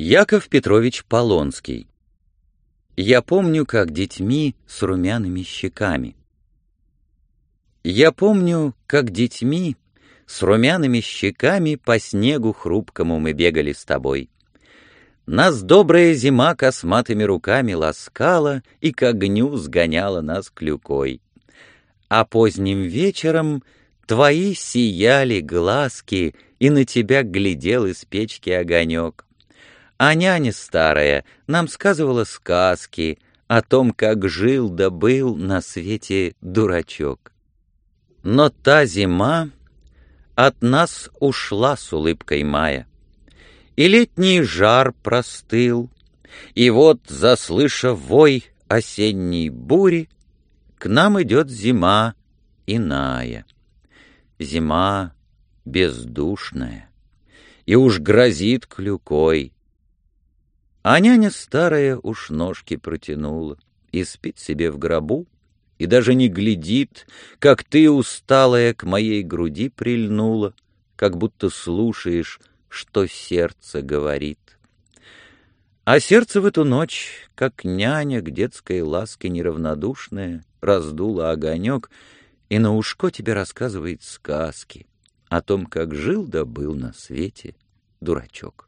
Яков Петрович Полонский Я помню, как детьми с румяными щеками. Я помню, как детьми с румяными щеками по снегу хрупкому мы бегали с тобой. Нас добрая зима косматыми руками ласкала и к огню сгоняла нас клюкой. А поздним вечером твои сияли глазки, и на тебя глядел из печки огонек. А няня старая нам сказывала сказки о том, как жил да был на свете дурачок. Но та зима от нас ушла с улыбкой мая, и летний жар простыл, и вот, заслышав вой осенней бури, к нам идет зима иная. Зима бездушная, и уж грозит клюкой, а няня старая уж ножки протянула и спит себе в гробу, и даже не глядит, как ты, усталая, к моей груди прильнула, как будто слушаешь, что сердце говорит. А сердце в эту ночь, как няня к детской ласке неравнодушная, раздуло огонек и на ушко тебе рассказывает сказки о том, как жил да был на свете дурачок.